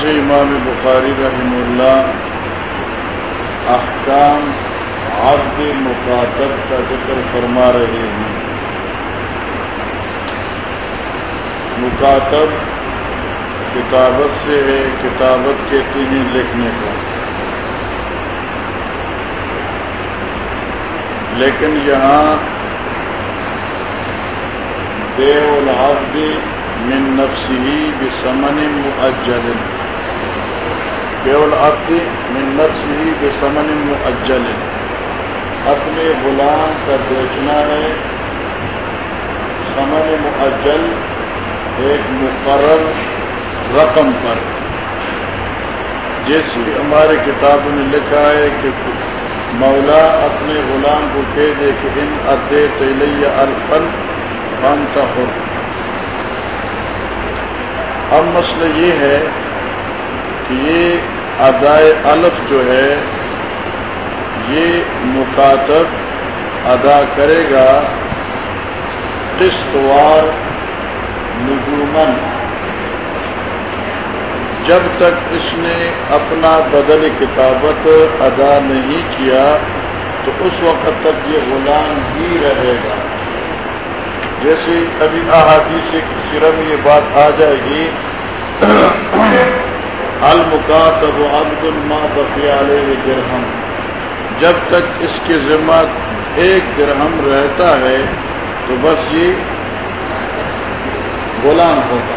جہاں امام بخاری رحم اللہ احکام عبد مقاطب کا ذکر فرما رہے ہیں۔ مکاتب کتابت سے ہے، کتابت کہتے ہیں لکھنے کا۔ لیکن یہاں دیو العبد من نفسی بسمن مؤجل۔ دیو العبد من نفسی بسمن مؤجل. اپنے غلام کا بیچنا ہے. سمن مؤجل ایک مقرر رقم پر. جیسے ہمارے کتابوں نے لکھا ہے کہ مولا اپنے غلام کو کہہ دے کہ ان ادے تلیہ الفن بنتا ہو اب مسئلہ یہ ہے یہ ادائے الف جو ہے، یہ مکاتب ادا کرے گا قسطوار نجومن جب تک اس نے اپنا بدل کتابت ادا نہیں کیا، تو اس وقت تک یہ غلام ہی رہے گا۔ جیسے ابھی احادی سے کسی رم یہ بات آ جائے گی۔ المکاتب عبد الما بفیال درہم۔ جب تک اس کے ذمہ ایک درہم رہتا ہے، تو بس یہ غلام ہوگا۔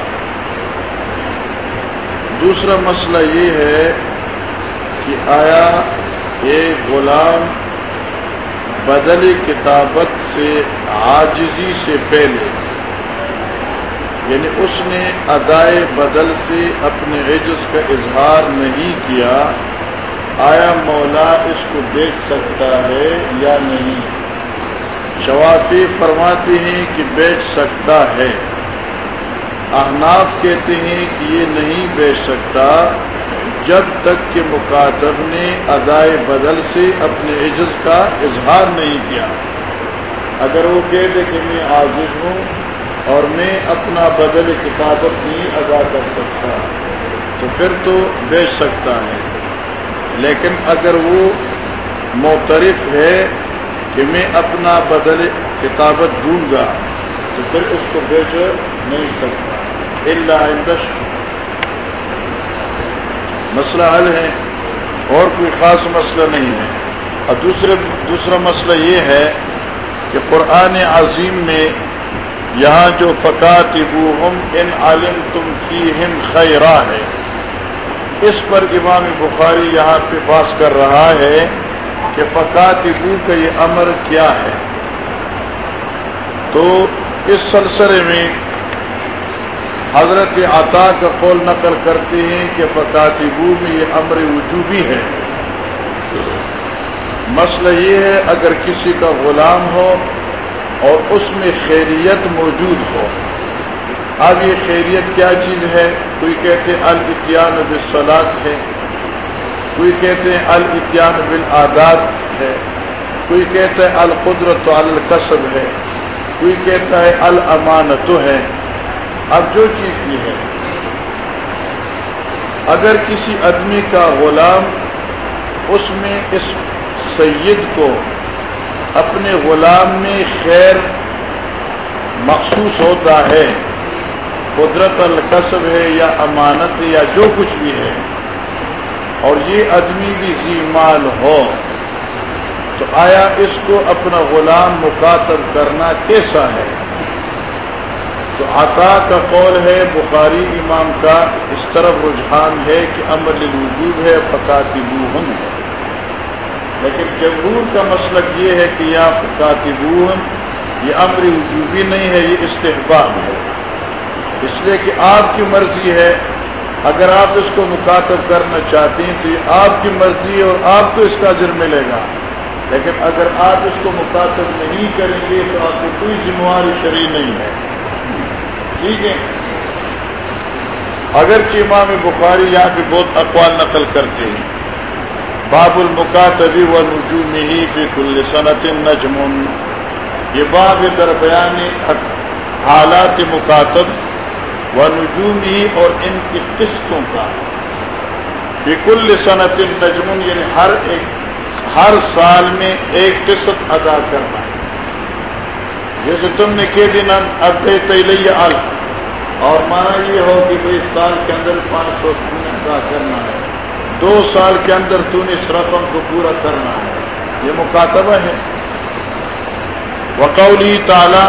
دوسرا مسئلہ یہ ہے کہ آیا یہ غلام بدل کتابت سے آجزی سے پہلے یعنی اس نے ادائے بدل سے اپنے عجز کا اظہار نہیں کیا۔ آیا مولا اس کو دیکھ سکتا ہے یا نہیں؟ شوافی فرماتے ہیں کہ بیچ سکتا ہے۔ احناف کہتے ہیں کہ یہ نہیں بیچ سکتا۔ جب تک کہ مکاتب نے ادائے بدل سے اپنے عجز کا اظہار نہیں کیا۔ اگر وہ کہہ دے کہ میں عاجز ہوں اور میں اپنا بدل کتابت نہیں ادا کر سکتا۔ تو پھر تو بیچ سکتا ہے۔ لیکن اگر وہ معترف ہے کہ میں اپنا بدل کتابت دوں گا تو پھر اس کو بیچ نہیں سکتا۔ اللہ مسئلہ حل ہے۔ اور کوئی خاص مسئلہ نہیں ہے۔ اور دوسرے، دوسرا مسئلہ یہ ہے کہ قرآن عظیم میں یہاں جو فقات ان عالم تم کی ہم خیرہ ہے۔ اس پر امام بخاری یہاں پہ باس کر رہا ہے کہ فقات کا یہ امر کیا ہے۔ تو اس سلسلے میں حضرت عطا کا قول نقل کرتے ہیں کہ فکاتبو میں یہ امر وجوبی ہے۔ مسئلہ یہ ہے، اگر کسی کا غلام ہو اور اس میں خیریت موجود ہو۔ اب یہ خیریت کیا چیز ہے؟ کوئی کہتے ہیں الاتیان بالصلاط ہے، کوئی کہتے ہیں الاتیان بالعادات ہے، کوئی کہتا ہے القدرت القصب ہے، کوئی کہتا ہے الامانت ہے۔ اب جو چیز بھی ہے، اگر کسی آدمی کا غلام اس میں اس سید کو اپنے غلام میں خیر مخصوص ہوتا ہے۔ قدرت القصب ہے یا امانت یا جو کچھ بھی ہے۔ اور یہ آدمی بھی ذی مال ہو۔ تو آیا اس کو اپنا غلام مخاطب کرنا کیسا ہے؟ تو عطا کا قول ہے، بخاری امام کا اس طرف رجحان ہے کہ امر الوجود ہے فقاتبوہم ہے۔ لیکن جمہور کا مسلک یہ ہے کہ یا فقاتبوہم یہ امر وجوبی نہیں ہے، یہ استحباب ہے۔ اس لیے کہ آپ کی مرضی ہے، اگر آپ اس کو مخاطب کرنا چاہتے ہیں تو یہ آپ کی مرضی ہے اور آپ کو اس کا ذر ملے گا۔ لیکن اگر آپ اس کو مخاطب نہیں کریں گے تو آپ کو کوئی ذمہ واری شرح نہیں ہے۔ ٹھیک ہے؟ اگرچہ امام بخاری یہاں پہ بہت اقوال نقل کرتے ہیں۔ باب المکاتبی و نجوم ہی فی کل صنعت نجم. یہ باب در بیان حالات مکاتب و نجوم ہی اور ان کی قسطوں کا. فی کل صنعت نجم یعنی ہر ایک، ہر سال میں ایک قسط ادا کرنا. ہے جیسے تم نے کہ دن ادے تیلیہ ال اور مانا یہ ہو کہ بھائی سال کے اندر پانچ سو ادا کرنا ہے۔ دو سال کے اندر تو نے اس رقم کو پورا کرنا ہے۔ یہ مکاتبہ ہے۔ وقولی تعالی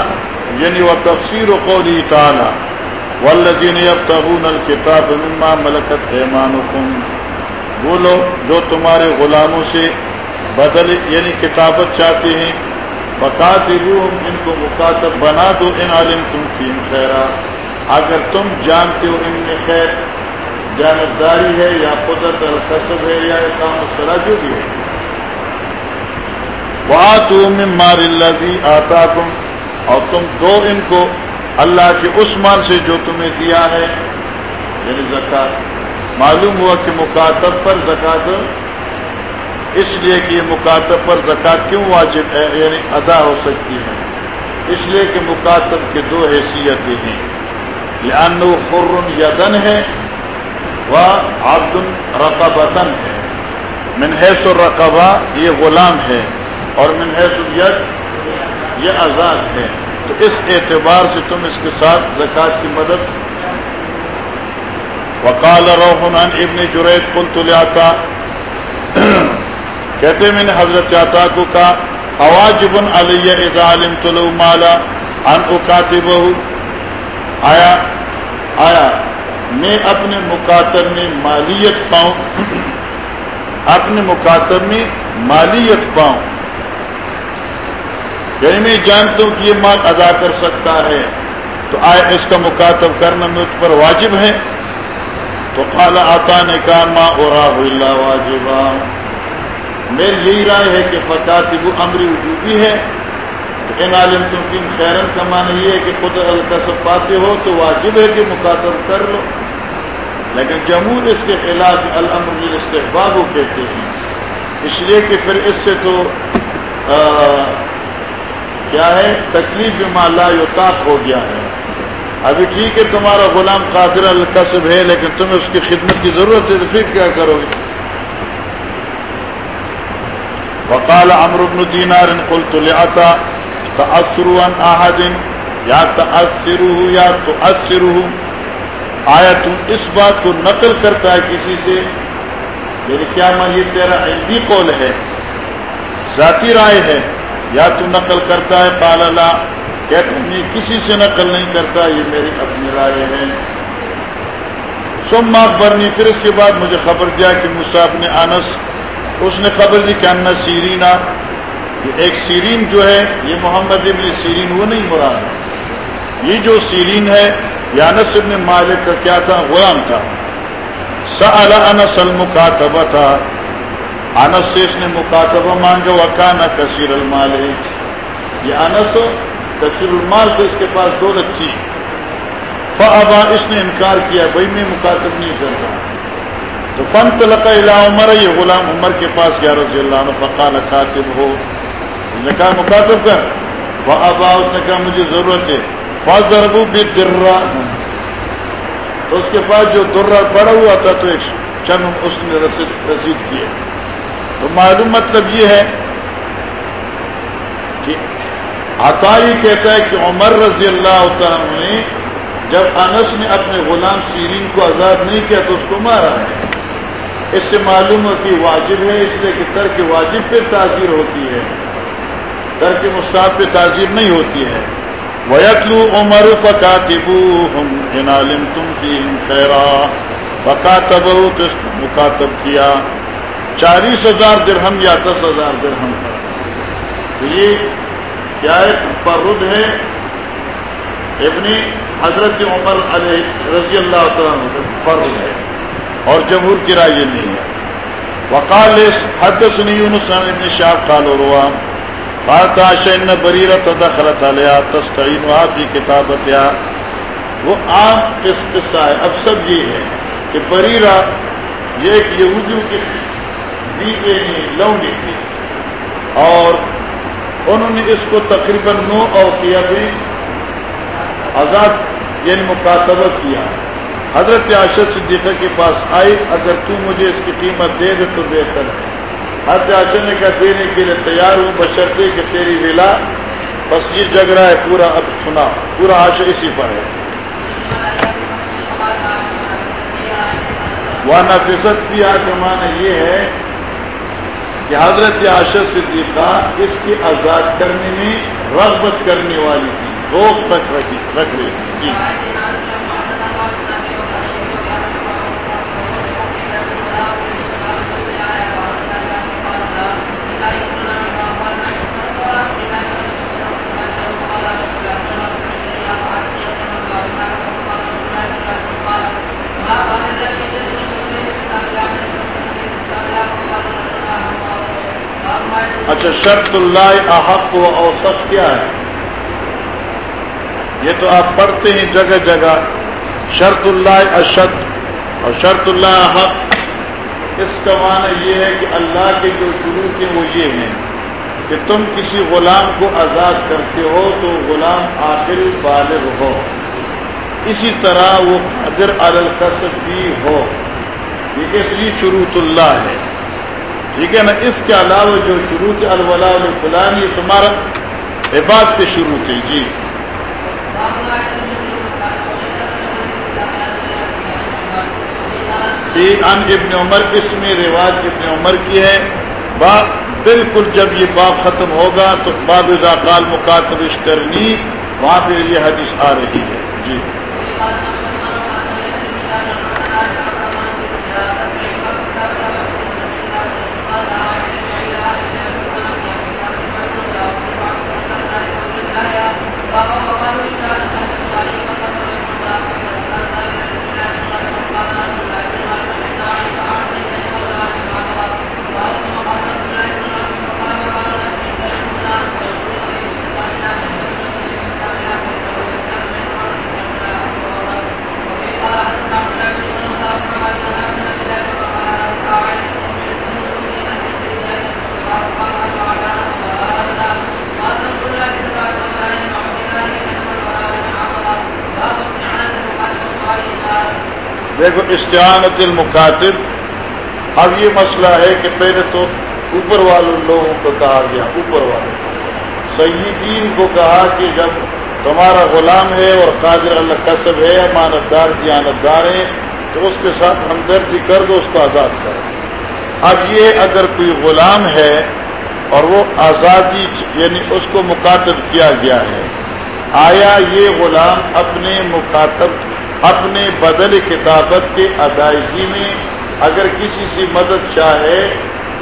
یعنی وہ تفسیر و قولی تعالی، والذین یبتغون الکتاب مما ملکت ایمانکم۔ وہ لوگ جو تمہارے غلاموں سے بدل یعنی کتابت چاہتے ہیں بکاتبوہم ان کو مکاتب بنا دو، ان عالم تم فیم خیرہ اگر تم جانتے ہو ان میں خیر جانبداری ہے یا قدرت القصب ہے یا کام مسئلہ جو بھی ہے۔ مار اللہ آتا تم اور تم دو ان کو اللہ کے اس مال سے جو تمہیں دیا ہے یعنی زکات۔ معلوم ہوا کہ مکاتب پر زکات، اس لیے کہ یہ مکاتب پر زکات کیوں واجب ہے یعنی ادا ہو سکتی ہے۔ اس لیے کہ مکاتب کے دو حیثیتیں ہیں۔ لانو خر یدن ہے وہ عبد رقبتن ہے۔ منحص الرقبہ یہ غلام ہے اور منحص ید یہ آزاد ہے۔ تو اس اعتبار سے تم اس کے ساتھ زکات کی مدد۔ وقال روحن ابن جرید کل تلیاتا کہتے میں نے حضرت چاتا کو کہا اواجبن علیہ اذا علم تلو مالا ان اکاتبہ آیا آیا۔ میں اپنے مکاتب میں مالیت پاؤں۔ اپنے مکاتب میں مالیت پاؤں۔ یعنی میں جانتا ہوں کہ یہ مال ادا کر سکتا ہے۔ تو آئے اس کا مکاتب کرنا مجھ پر واجب ہے۔ تو خالا آتا نے کہا ماں اور اللہ واجب میری یہی رائے ہے کہ فکاتب امری وجوبی ہے۔ ان عالم تم کی خیرن کا معنی یہ ہے کہ خود القصب پاتے ہو تو واجب ہے کہ مخاطب کر لو۔ لیکن جمہور اس کے خلاف الامر استحباب کہتے ہیں۔ اس لیے کہ پھر اس سے تو کیا ہے؟ تکلیف مالا یوتاف ہو گیا ہے۔ ابھی ٹھیک ہے تمہارا غلام قادر القصب ہے، لیکن تمہیں اس کی خدمت کی ضرورت ہے تو پھر کیا کرو گے؟ وقال امر بن دینار، قلت لعطا تأثر عن احد، یا تأثر یا تؤثر آیا تم اس بات کو نقل کرتا ہے کسی سے؟ یعنی کیا میں یہ تیرا عندی قول ہے، ذاتی رائے ہے، یا تو نقل کرتا ہے؟ قال اللہ کہتے ہیں کسی سے نقل نہیں کرتا؟ یہ میری اپنی رائے ہے۔ سم برنی، پھر اس کے بعد مجھے خبر دیا کہ مصعب نے انس، اس نے خبر دی کہ ان سیرینا ایک سیرین جو ہے، یہ محمد ابن سیرین، وہ نہیں مراد۔ یہ جو سیرین ہے یا انس ابن مالک کا کیا تھا؟ غلام تھا۔ سأل انس المکاتبہ تھا انس سے اس نے مکاتبہ مانگا وکانا کثیر المال۔ یہ انس کثیر المال تو اس کے پاس دولت تھی۔ فابا اس نے انکار کیا بھائی میں مکاتب نہیں کرتا۔ تو فن تلقا عمر، یہ غلام عمر کے پاس گیا رضی اللہ عنہ، فقال کاتب ہو نے کہا، مکاتب کر۔ وہ ابا اس نے کہا، مجھے ضرورت ہے۔ فاض بھی درا تو اس کے پاس جو درا پڑا ہوا تھا تو ایک چند اس نے رسید کیے تو معلوم مطلب یہ ہے کہ عطائی کہتا ہے کہ عمر رضی اللہ تعالیٰ نے جب انس نے اپنے غلام سیرین کو آزاد نہیں کیا تو اس کو مارا ہے۔ اس سے معلوم ہو کہ واجب ہے، اس لیے کہ ترک واجب پہ تاثیر ہوتی ہے۔ در کے پہ تعزیر نہیں ہوتی ہے۔ ویتلو عمر فکاتبو ہم ان عالم تم کی خیرا فکاتب مکاتب کیا چالیس ہزار درہم یا دس ہزار درہم یہ کیا ہے پرد ہے؟ ابن حضرت عمر علیہ رضی اللہ تعالیٰ فرد ہے۔ اور جمہور کی رائے نہیں ہے۔ وقال حدثني يونس بن شاب قال رواه قالت عائشہ ان بریرہ علیہ تستعین وہاں کتابت یا وہ عام قصہ ہے اب سب یہ ہے کہ بریرا یہ ایک یہودیوں کی لونگی تھی اور انہوں نے اس کو تقریباً نو اوقیہ میں آزاد یعنی مکاتبہ کیا۔ حضرت عاشر صدیقہ کے پاس آئی اگر تو مجھے اس کی قیمت دے دے تو بہتر ہے۔ حضرت عاشر نے کہا دینے کے لیے تیار ہوں بشرتے کہ تیری ویلا بس یہ جگ رہا ہے پورا اب سنا پورا عاشر اسی پر ہے وہ نفست بھی آج یہ ہے کہ حضرت عاشر صدیقہ اس کی آزاد کرنے میں رغبت کرنے والی تھی روک تک رکھی رکھ رہی تھی اچھا شرط اللہ احق و اوسط کیا ہے؟ یہ تو آپ پڑھتے ہیں جگہ جگہ، شرط اللہ اشد اور شرط اللہ حق اس کا معنی یہ ہے کہ اللہ کے جو شروع کے وہ یہ ہیں کہ تم کسی غلام کو آزاد کرتے ہو تو غلام آخر بالغ ہو۔ اسی طرح وہ قدر القصب بھی ہو۔ یہ اس لیے شروط اللہ ہے۔ ٹھیک ہے نا اس کے علاوہ جو شروع تھے الولا فلان یہ تمہارا عباد کے شروع تھے جی۔ ان ابن عمر، اس میں رواج ابن عمر کی ہے۔ باپ بالکل جب یہ باپ ختم ہوگا تو باب ذاکال مکاتب اشترنی، وہاں پہ یہ حدیث آ رہی ہے۔ جی دیکھو استعانت المکاتب اب یہ مسئلہ ہے کہ پہلے تو اوپر والوں لوگوں کو کہا گیا، اوپر والے سیدین کو کہا کہ جب تمہارا غلام ہے اور قادر اللہ قصب ہے امانت دار دیانت دار ہے تو اس کے ساتھ ہمدردی کر دو، اس کو آزاد کر اب یہ اگر کوئی غلام ہے اور وہ آزادی یعنی اس کو مکاتب کیا گیا ہے، آیا یہ غلام اپنے مکاتب اپنے بدل کتابت کے ادائیگی میں اگر کسی سے مدد چاہے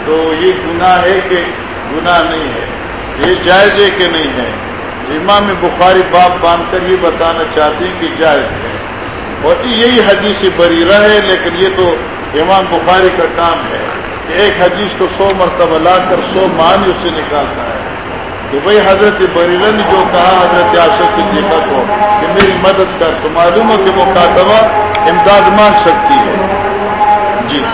تو یہ گناہ ہے کہ گناہ نہیں ہے، یہ جائز ہے کہ نہیں ہے۔ امام بخاری باپ باندھ کر یہ بتانا چاہتے ہیں کہ جائز ہے۔ اور جی، یہی حدیث بری رہے لیکن یہ تو امام بخاری کا کام ہے کہ ایک حدیث کو سو مرتبہ لا کر سو معنی اس سے نکالتا ہے۔ تو بھائی حضرت بریلا نے جو کہا، حضرت آشر صدیقہ کو کہ میری مدد کر، تو معلوم ہو کہ وہ کاتبہ امداد مانگ سکتی ہے۔ جی۔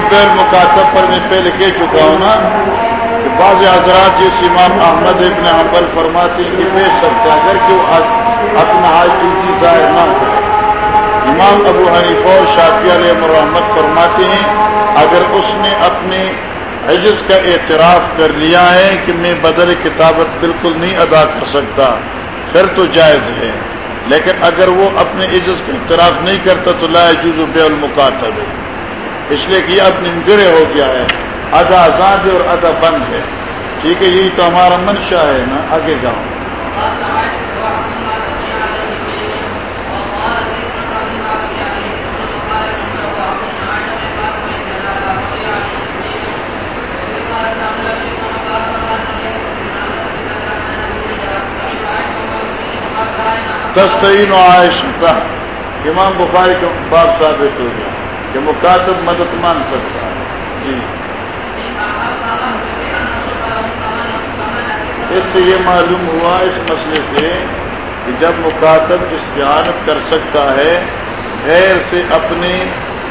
یہ کہ مکاتب پر میں پہلے کہہ چکا ہوں نا کہ بعض حضرات جس امام احمد ابن حنبل فرماتے ہیں کہ بے سکتا اگر کہ وہ اپنا حاجی ظاہر نہ ہو۔ امام ابو حنیف اور شافی علیہ مرحمت فرماتے ہیں، اگر اس نے اپنے عجز کا اعتراف کر لیا ہے کہ میں بدل کتابت بالکل نہیں ادا کر سکتا، پھر تو جائز ہے۔ لیکن اگر وہ اپنے عزت کا اعتراف نہیں کرتا تو لا جز بے المکاتب ہے اس لیے کہ یہ اپنے گرے ہو گیا ہے۔ ادا آزاد اور ادا بند ہے۔ ٹھیک ہے، یہی تو ہمارا منشا ہے نا، آگے جاؤں تستعین و امام بخاری کا باب ثابت ہو گیا۔ کہ مکاتب مدد مان سکتا ہے جی۔ اس سے یہ معلوم ہوا اس مسئلے سے کہ جب مکاتب استعانت کر سکتا ہے، غیر سے اپنی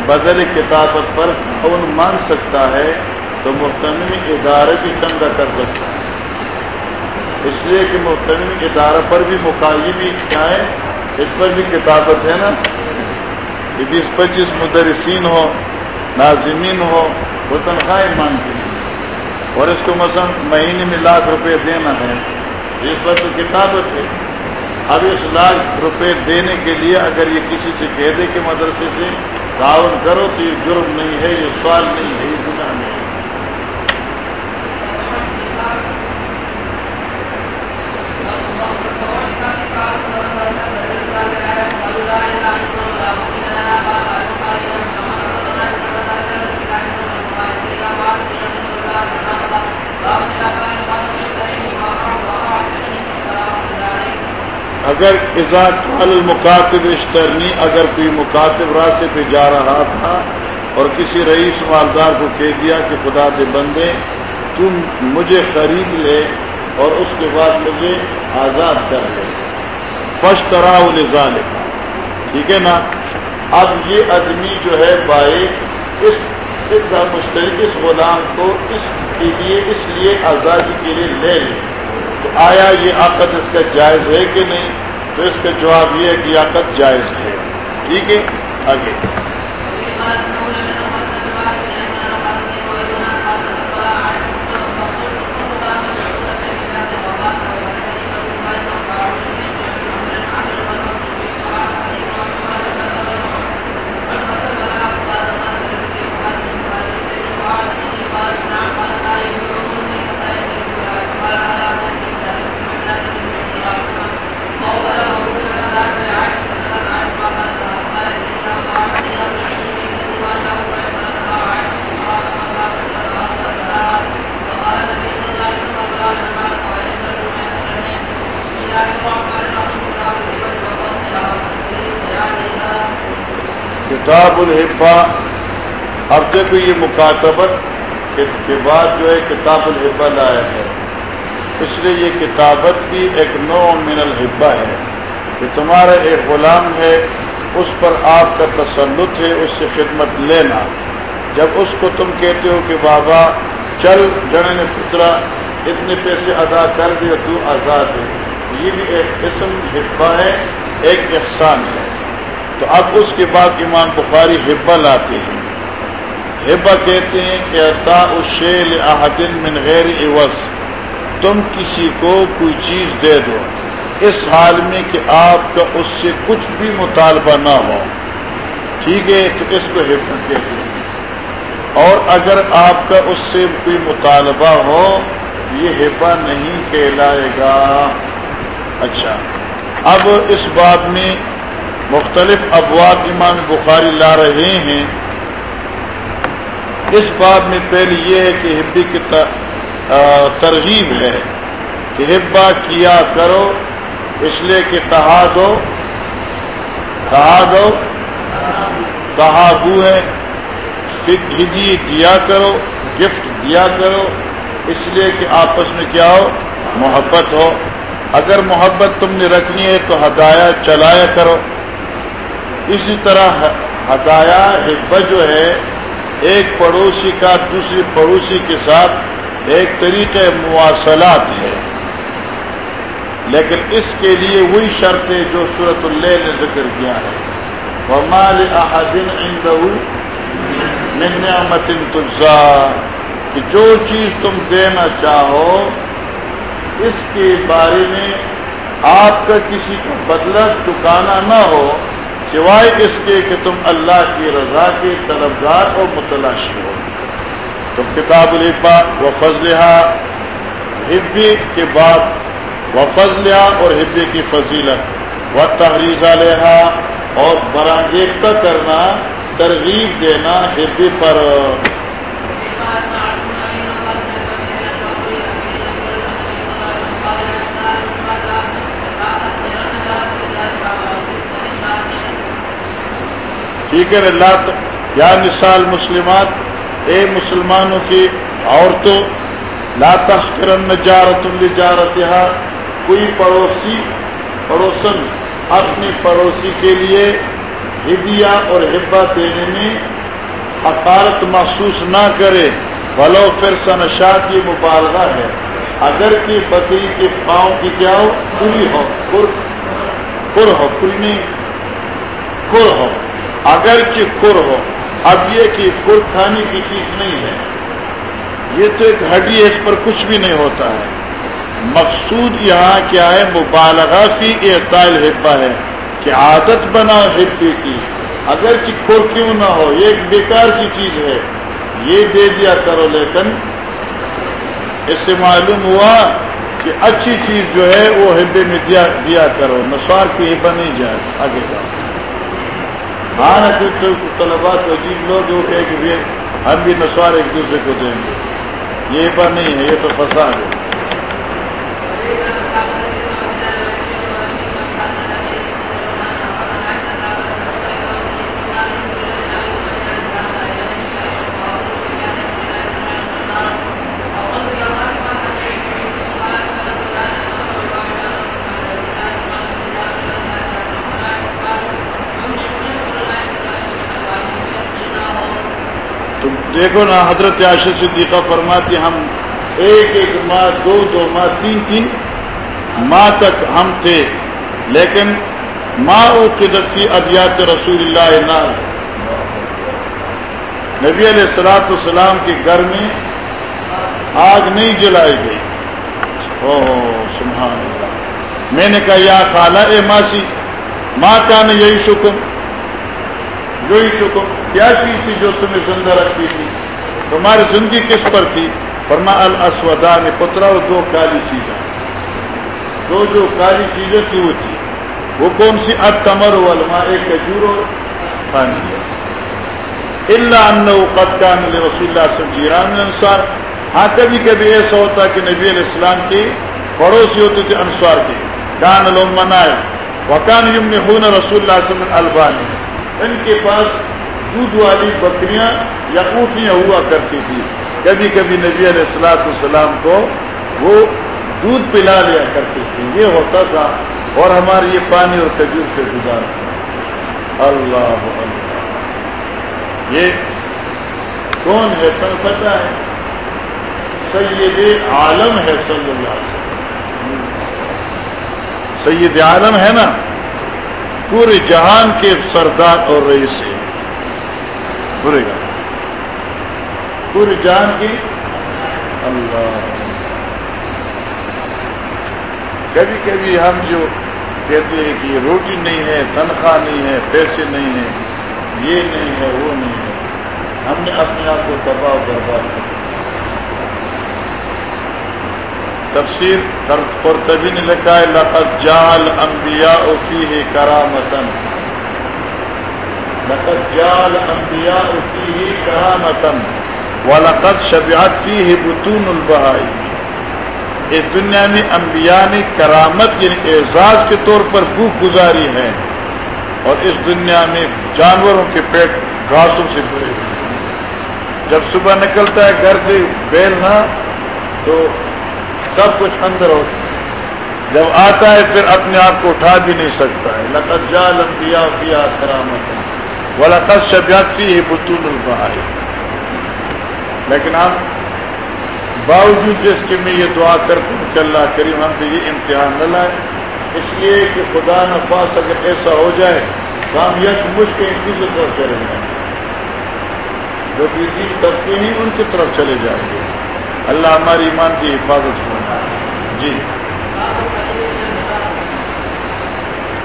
بدل کتابت پر خون مان سکتا ہے، تو محتمی ادارے بھی چندہ کر سکتا ہے۔ اس لیے کہ محتمی ادارہ پر بھی مقامی بھی کیا ہے، اس پر بھی کتابت ہے نا۔ کہ بیس پچیس مدرسین ہو ناظمین ہو وہ تنخواہیں مانگتی اور اس کو مثلا مہینے میں لاکھ روپے دینا ہے اس پر تو کتابت ہے اب اس لاکھ روپے دینے کے لیے اگر یہ کسی سے کہہ دے کہ مدرسے سے تعاون کرو تو یہ جرم نہیں ہے یہ سوال نہیں ہے یہ گناہ نہیں ہے اگر المکاتب اشترنی اگر کوئی مکاتب راستے پہ جا رہا تھا اور کسی رئیس مالدار کو کہہ دیا کہ خدا دے بندے، تم مجھے خرید لے اور اس کے بعد مجھے آزاد کر لے۔ فش طرح ٹھیک ہے نا؟ اب یہ آدمی جو ہے بھائی اس مشترک اس غلام کو اس کے لیے، اس لیے آزادی کے لیے لے لے۔ تو آیا یہ عقد اس کا جائز ہے کہ نہیں؟ تو اس کا جواب یہ ہے کہ عقد جائز ہے۔ ٹھیک ہے؟ آگے۔ کتاب الحبا اب دیکھو یہ مکاتبت کے بعد جو ہے کتاب الحبا لایا ہے۔ اس لیے یہ کتابت بھی ایک نو من الحبا ہے۔ کہ تمہارا ایک غلام ہے، اس پر آپ کا تسلط ہے، اس سے خدمت لینا۔ جب اس کو تم کہتے ہو کہ بابا، چل جڑے نے پترا، اتنے پیسے ادا کر دیا، تو آزاد ہے۔ یہ بھی ایک قسم حبا ہے، ایک احسان ہے۔ تو اب اس کے بعد امام بخاری ہبا لاتے ہیں۔ ہبا کہتے ہیں کہ احدن من غیر عوض، تم کسی کو کوئی چیز دے دو۔ اس حال میں کہ آپ کا اس سے کچھ بھی مطالبہ نہ ہو۔ ٹھیک ہے، تو اس کو ہبا کہتے ہیں۔ اور اگر آپ کا اس سے کوئی مطالبہ ہو، یہ ہبا نہیں کہلائے گا۔ اچھا اب اس بات میں مختلف ابواب امام بخاری لا رہے ہیں۔ اس بات میں پہلے یہ ہے کہ ہبی کی ترغیب ہے کہ ہبا کیا کرو، اس لیے کہ تہا دو تہا تہادو ہے۔ ہدی دیا کرو، گفٹ دیا کرو، اس لیے کہ آپس میں کیا ہو، محبت ہو۔ اگر محبت تم نے رکھنی ہے تو ہدایا چلایا کرو۔ اسی طرح ہدایا حب جو ہے، ایک پڑوسی کا دوسری پڑوسی کے ساتھ ایک طریقہ مواصلات ہے۔ لیکن اس کے لیے وہی شرط ہے جو صورت اللہ نے ذکر کیا ہے۔ مال احدین نعمت تجزا کہ جو چیز تم دینا چاہو، اس کے بارے میں آپ کا کسی کا بدلہ چکانا نہ ہو سوائے اس کے کہ تم اللہ کی رضا کے طلبگار اور متلاشی ہو۔ تم کتاب لفا و فضلہ حبی کے بعد و فضلہ اور حبی کی فضیلت، و تحریر علیہ اور برانگیختہ کرنا، ترغیب دینا حبی پر۔ ٹھیک ہے اللہ یا مثال مسلمات اے مسلمانوں کی عورتوں، لا تخرن نجارت الجارت کوئی پڑوسی، پڑوسن اپنے پڑوسی کے لیے ہدیہ اور ہبا دینے میں حقارت محسوس نہ کرے بلو پھر سنشا کی مبالغہ ہے۔ اگر کہ بکری کے پاؤں کی کیا ہو پوری ہو پور ہو، پوری نہیں کر ہو۔ اگر کر ہو، اب یہ کہ کر کھانے کی چیز نہیں ہے۔ یہ تو ایک ہڈی ہے، اس پر کچھ بھی نہیں ہوتا ہے۔ مقصود یہاں کیا ہے؟ مبالغہ فی اعطال حبا ہے کہ عادت بنا حبی کی۔ اگر کھر کیوں نہ ہو، یہ ایک بیکار کی چیز ہے۔ یہ دے دیا کرو، لیکن اس سے معلوم ہوا کہ اچھی چیز جو ہے، وہ حبے میں دیا دیا کرو۔ نسوار کی حبا نہیں جائے۔ آگے کا ہاں طلبا تو عجیب لوگ جو کہ ہم بھی نسوار ایک دوسرے کو دیں گے۔ یہ پر نہیں ہے، یہ تو فساد ہے۔ دیکھو نا، حضرت عاشر صدیقہ فرماتی، ہم ایک ایک ماہ دو دو ماہ تین تین ماہ تک ہم تھے، لیکن ماں او ادیات رسول اللہ نہ نبی علیہ السلاۃ السلام کے گھر میں آگ نہیں جلائی گئی۔ او سبحان اللہ۔ میں نے کہا، یا خالہ، اے ماسی، ماں کا نے یہی شکم یہی شکم کیا چیز تھی جو تمہیں زندہ رکھتی تھی؟ تمہاری زندگی کس پر تھی؟ فرما السودا نے پترا اور دو کالی چیزیں۔ دو جو کالی چیزیں تھی وہ تھی وہ کون سی؟ اب تمر والما ایک کجور اور پانی۔ اللہ ان قد کا مل رسول اللہ سے جیران انصار۔ ہاں کبھی کبھی ایسا ہوتا کہ نبی علیہ السلام کی پڑوسی ہوتے تھے انصار کے۔ کان المنا وکان یمن خون رسول اللہ سے البانی۔ ان کے پاس دودھ والی بکریاں یا اونٹیاں ہوا کرتی تھی۔ کبھی کبھی نبی علیہ السلاط السلام کو وہ دودھ پلا لیا کرتی تھی۔ یہ ہوتا تھا اور ہمارے یہ پانی اور کجور سے گزار۔ اللہ یہ کون ہے سن پتا ہے۔ سید عالم ہے صلی اللہ علیہ وسلم۔ سید عالم ہے نا؟ پورے جہان کے سردار اور رئیس ہے برے گا۔ پوری جان کی اللہ۔ کبھی کبھی ہم جو کہتے ہیں کہ روٹی نہیں ہے، تنخواہ نہیں ہے، پیسے نہیں ہیں، یہ نہیں ہے، وہ نہیں ہے۔ ہم نے اپنے آپ کو تباہ برباد کر تفسیر قرطبی نے لکھا ہے، لقد جال انبیاء فیہ کرامتن لقد جال انبیاء فیہ کرامتن ولقد شبیات فیہ بطون البہائی اس دنیا میں انبیاء نے کرامت یعنی اعزاز کے طور پر بھوک گزاری ہے اور اس دنیا میں جانوروں کے پیٹ گھاسوں سے بھرے ہوئے جب صبح نکلتا ہے گھر سے بیل نہ تو سب کچھ اندر ہوتا ہے۔ جب آتا ہے پھر اپنے آپ کو اٹھا بھی نہیں سکتا ہے۔ لقد جال انبیاء فیہ کرامت ولقد شبیات فیہ بطون البہائی لیکن آپ باوجود جس کے میں یہ دعا کرتا ہوں کہ اللہ کریم ہم سے یہ امتحان نہ لائے، اس لیے کہ خدا نفاس اگر ایسا ہو جائے تو ہم یک مشکل دوسری طرف چلے جائیں۔ جو بھی کرتے ہیں، ان کی طرف چلے جائیں گے۔ اللہ ہماری ایمان کی حفاظت کرنا جی۔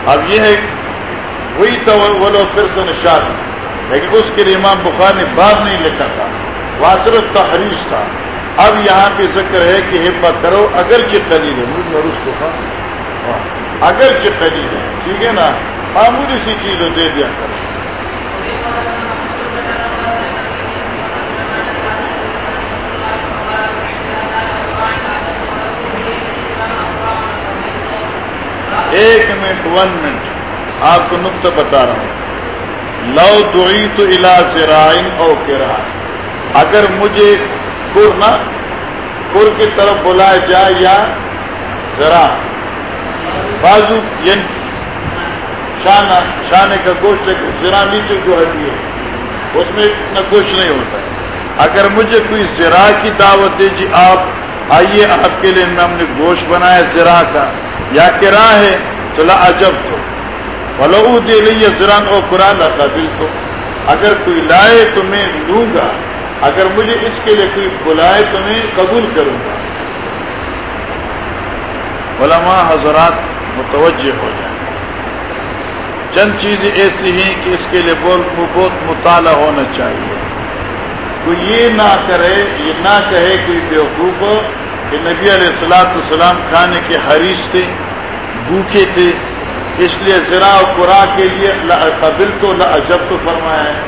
اب یہ ہے وہی تو وہ لو پھر سے نشاد لیکن اس کے لیے امام بخار نے بات نہیں لکھا تھا. وہاں تحریش تھا. اب یہاں پہ ذکر ہے کہ ہمت کرو، اگرچہ قلیل ہے مجھ اور اس کو ہاں، اگرچہ قلیل ہے، ٹھیک ہے نا؟ معمولی سی چیز ہو دے دیا کرو. ایک منٹ ون منٹ آپ کو نقطہ بتا رہا ہوں۔ لو دعی تو الا رائن او کرا اگر مجھے کر نہ، کر کی طرف بلایا جائے یا ذرا بازو یعنی شانہ شانے کا گوشت ذرا نیچے جو ہے۔ اس میں اتنا گوشت نہیں ہوتا۔ ہے اگر مجھے کوئی زرا کی دعوت دے جی آپ آئیے، آپ کے لیے ہم نے گوشت بنایا زرا کا۔ یا کرا ہے، چلا عجب تو۔ فلو دے لیے زران اور قرآن قابل تو اگر کوئی لائے تو میں لوں گا، اگر مجھے اس کے لیے کوئی بلائے تو میں قبول کروں گا۔ علماء حضرات متوجہ ہو جائیں۔ چند چیزیں ایسی ہیں کہ اس کے لیے بہت مطالعہ ہونا چاہیے۔ کوئی یہ نہ کرے، یہ نہ کہے کوئی بیوقوف کہ نبی علیہ السلاۃ السلام کھانے کے حریث تھے، بھوکے تھے اس لیے ذرا قرا کے لیے قبل تو عجب تو فرمایا ہے۔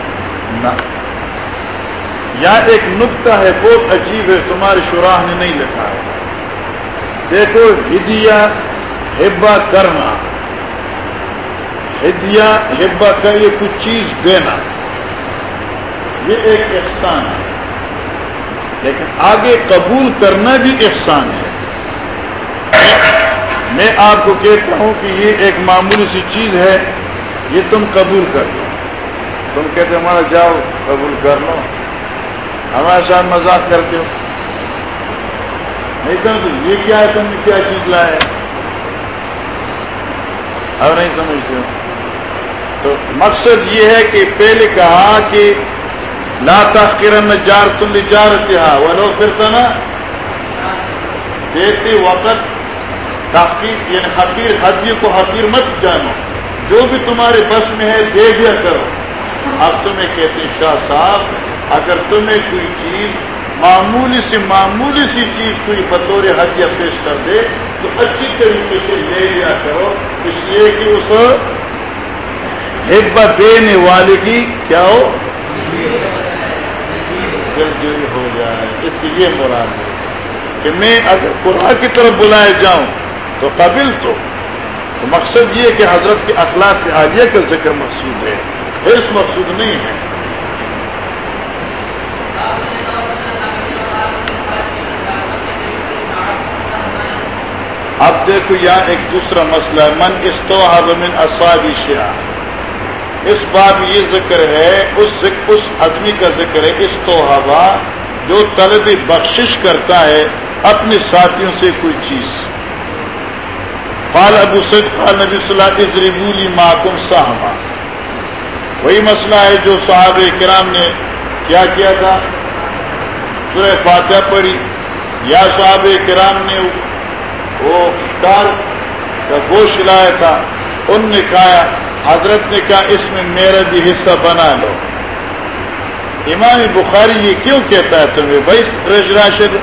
نہ۔ یا ایک نقطہ ہے بہت عجیب ہے تمہارے شراہ نے نہیں لکھا۔ ہے دیکھو ہدیہ ہبا کرنا۔ ہدیہ ہبا کر یہ کچھ چیز دینا۔ یہ ایک احسان ہے۔ لیکن آگے قبول کرنا بھی احسان ہے۔ میں آپ کو کہتا ہوں کہ یہ ایک معمولی سی چیز ہے، یہ تم قبول کر لو۔ تم کہتے ہمارا جاؤ، قبول کر لو۔ ہمارے ساتھ مذاق کرتے ہو۔ نہیں سمجھ یہ کیا ہے، تم نے کیا چیز لایا اب نہیں سمجھتے ہو۔ تو مقصد یہ ہے کہ پہلے کہا کہ لا کرن جار تل جار وہ لوگ پھر تھا نا دیکھتے وقت تحقیق یعنی حقیر حدی کو حقیر مت جانو۔ جو بھی تمہارے بس میں ہے، دے دیا کرو۔ اب تمہیں کہتے شاہ صاحب، اگر تمہیں کوئی چیز معمولی سے معمولی سی چیز کوئی بطور حدیہ پیش کر دے، تو اچھی طریقے سے لے لیا کرو۔ اس لیے کہ اس حبت دینے والے کی کیا ہو؟ دلجوئی ہو جائے۔ اس لیے مراد ہے کہ میں اگر قرآن کی طرف بلائے جاؤں تو قبل تو تو مقصد یہ کہ حضرت کے اخلاق عالیہ کا ذکر مقصود ہے، حرص مقصود نہیں ہے۔ اب دیکھو یہاں ایک دوسرا مسئلہ ہے من من اصابی شیا اس بات یہ ذکر ہے، اس اس آدمی کا ذکر ہے اس تو جو طلب بخشش کرتا ہے اپنے ساتھیوں سے کوئی چیز۔ قال ابو سید قال نبی صلی اللہ علیہ ماکم صاحبہ وہی مسئلہ ہے جو صحابہ کرام نے کیا کیا تھا۔ سورہ فاتحہ پڑھی۔ یا صحابہ کرام نے وہ کار کا گوشت لایا تھا، ان نے کہا حضرت نے کہا، اس میں میرا بھی حصہ بنا لو۔ امام بخاری یہ کیوں کہتا ہے تمہیں؟ بھائی رج راشد،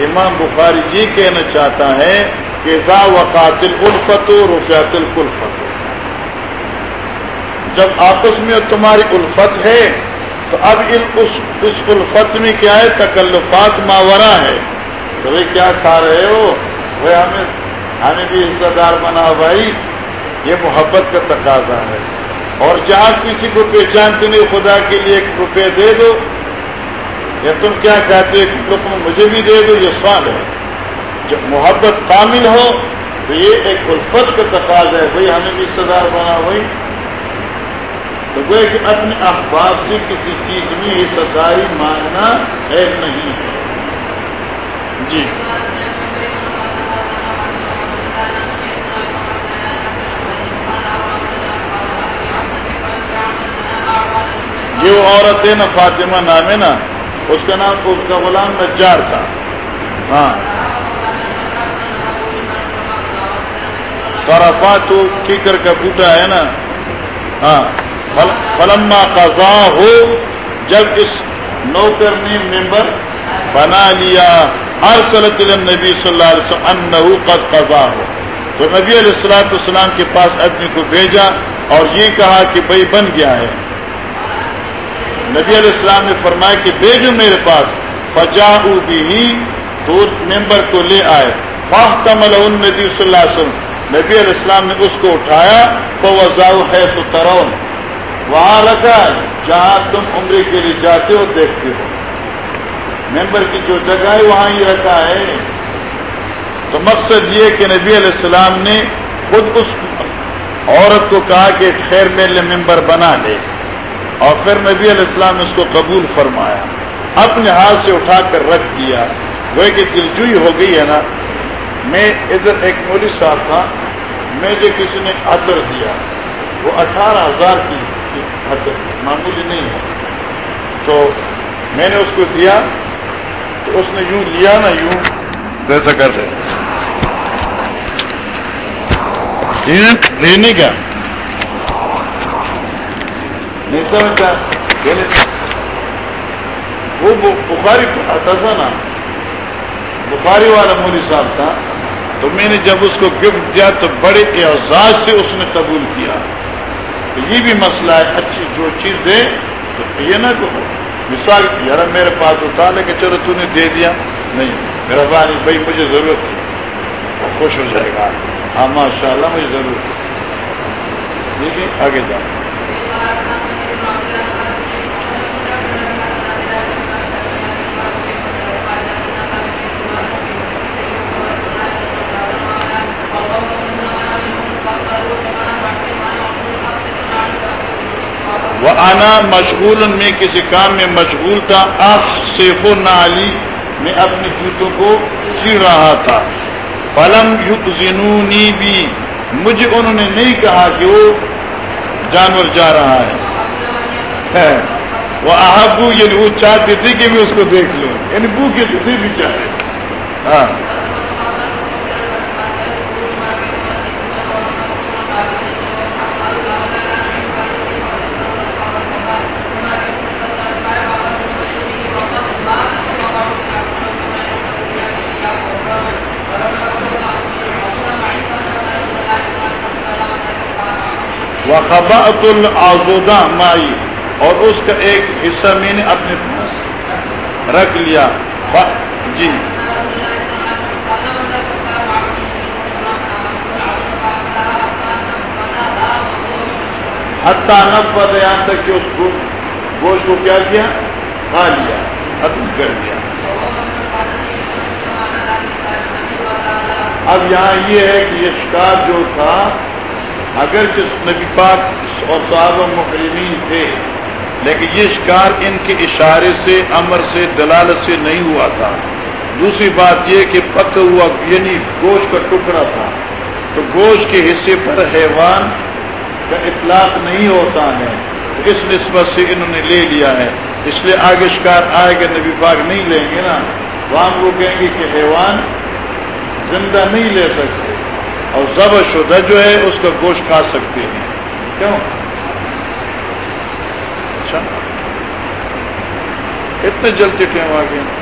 امام بخاری یہ کہنا چاہتا ہے کہ وقاتل الفت رفیات الفت جب آپس میں تمہاری الفت ہے، تو اب ان اس اس الفت میں کیا ہے؟ تکلفات ماورا ہے۔ تو کیا کھا رہے ہو؟ وہ ہمیں ہمیں بھی حصہ دار بنا بھائی۔ یہ محبت کا تقاضا ہے۔ اور جہاں کسی کو پہچانتے نہیں، خدا کے لیے ایک روپے دے دو۔ یا تم کیا کہتے مجھے بھی دے دو، یہ سوال ہے۔ جب محبت کامل ہو تو یہ ایک الفت کا تقاض ہے بھائی ہمیں بھی سزار بنا ہوئی تو وہ کہ اپنے اخبار سے کسی چیز میں یہ سزائی مانگنا ہے نہیں ہے۔ جی۔ یہ وہ عورت ہے نا فاطمہ نام ہے نا، اس کا نام، اس کا غلام نجار تھا۔ ہاں۔ قرفا تو کیکر کا بوٹا ہے نا؟ ہاں۔ فلما قضا ہو جب اس نوکر نے ممبر بنا لیا، ہر صلی نبی صلی اللہ علیہ وسلم، انہو قد قضا ہو تو نبی علیہ السلاۃ السلام کے پاس آدمی کو بھیجا اور یہ کہا کہ بھائی بن گیا ہے۔ نبی علیہ السلام نے فرمایا کہ بھیجو میرے پاس۔ فجا بھی تو ممبر کو لے آئے۔ فاہ تمل نبی صلی اللہ علیہ وسلم۔ نبی علیہ السلام نے اس کو اٹھایا تو ہے سترون وہاں رکھا جہاں تم عمرے کے لیے جاتے ہو، دیکھتے ہو۔ ممبر کی جو جگہ ہے، وہاں ہی رکھا ہے۔ تو مقصد یہ کہ نبی علیہ السلام نے خود اس عورت کو کہا کہ خیر میل ممبر بنا لے۔ اور پھر نبی علیہ السلام نے اس کو قبول فرمایا۔ اپنے ہاتھ سے اٹھا کر رکھ دیا۔ وہ کہ دلجوئی ہو گئی ہے نا۔ میں ادھر ایک مولی صاحب تھا۔ میں جو کسی نے عطر دیا، وہ اٹھارہ ہزار کی عطر معمولی نہیں ہے۔ تو میں نے اس کو دیا، تو اس نے یوں لیا نا، یوں ایسا کرتے لینے کا نہیں سمجھتا وہ بخاری آتا تھا نا۔ بخاری والا مولی صاحب تھا۔ تو میں نے جب اس کو گفٹ دیا تو بڑے اعزاز سے اس نے قبول کیا۔ تو یہ بھی مسئلہ ہے، اچھی جو چیز دے تو یہ نہ کہو۔ مثال یار میرے پاس ہوتا لیکن چلو تو نے دے دیا۔ نہیں میرا بھائی بھائی، مجھے ضرورت تھی۔ خوش ہو جائے گا۔ ہاں ماشاء اللہ مجھے ضرورت تھی۔ ٹھیک ہے آگے جاؤ وہ آنا مشغول میں کسی کام میں مشغول تھا۔ آخ سیف و نالی میں اپنے جوتوں کو سی رہا تھا۔ فلم یقینی بھی مجھے انہوں نے نہیں کہا کہ وہ جانور جا رہا ہے۔ وہ آبو یعنی وہ چاہتے تھے کہ میں اس کو دیکھ لوں۔ یعنی بو کے بھی چاہے ہاں۔ وقبعت العزودہ مائی اور اس کا ایک حصہ میں نے اپنے پاس رکھ لیا۔ جی۔ حتیٰ نفت یہاں تک کہ اس کو گوشت کو کیا کیا؟ کھا لیا، ختم کر دیا۔ اب یہاں یہ ہے کہ یہ شکار جو تھا اگر نبی پاک اور صحابہ محرمین تھے، لیکن یہ شکار ان کے اشارے سے، امر سے، دلالت سے نہیں ہوا تھا۔ دوسری بات یہ کہ پک ہوا یعنی گوشت کا ٹکڑا تھا۔ تو گوشت کے حصے پر حیوان کا اطلاق نہیں ہوتا ہے۔ تو اس نسبت سے انہوں نے لے لیا ہے۔ اس لیے آگے شکار آئے گا، نبی پاک نہیں لیں گے نا۔ وہاں وہ کہیں گے کہ حیوان زندہ نہیں لے سکتے۔ اور زب شدہ جو ہے اس کا گوشت کھا سکتے ہیں۔ کیوں؟ اچھا۔ اتنے جلدی ٹائم آ گئے۔